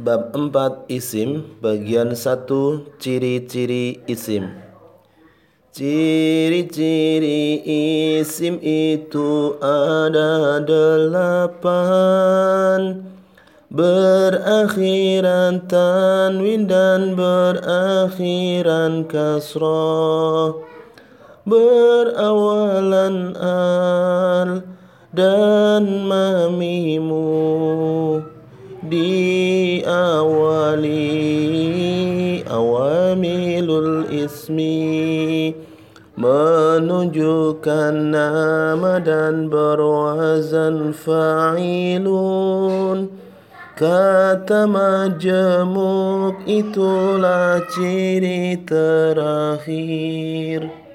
Bab 4 Isim. Bagian 1 Ciri-ciri isim. Ciri-ciri isim itu ada delapan. Berakhiran tanwin dan berakhiran kasroh. Berawalan al dan mamimu diawali awamilul ismi menunjukkan nama dan berwazan fa'ilun. Kata majemuk itulah ciri terakhir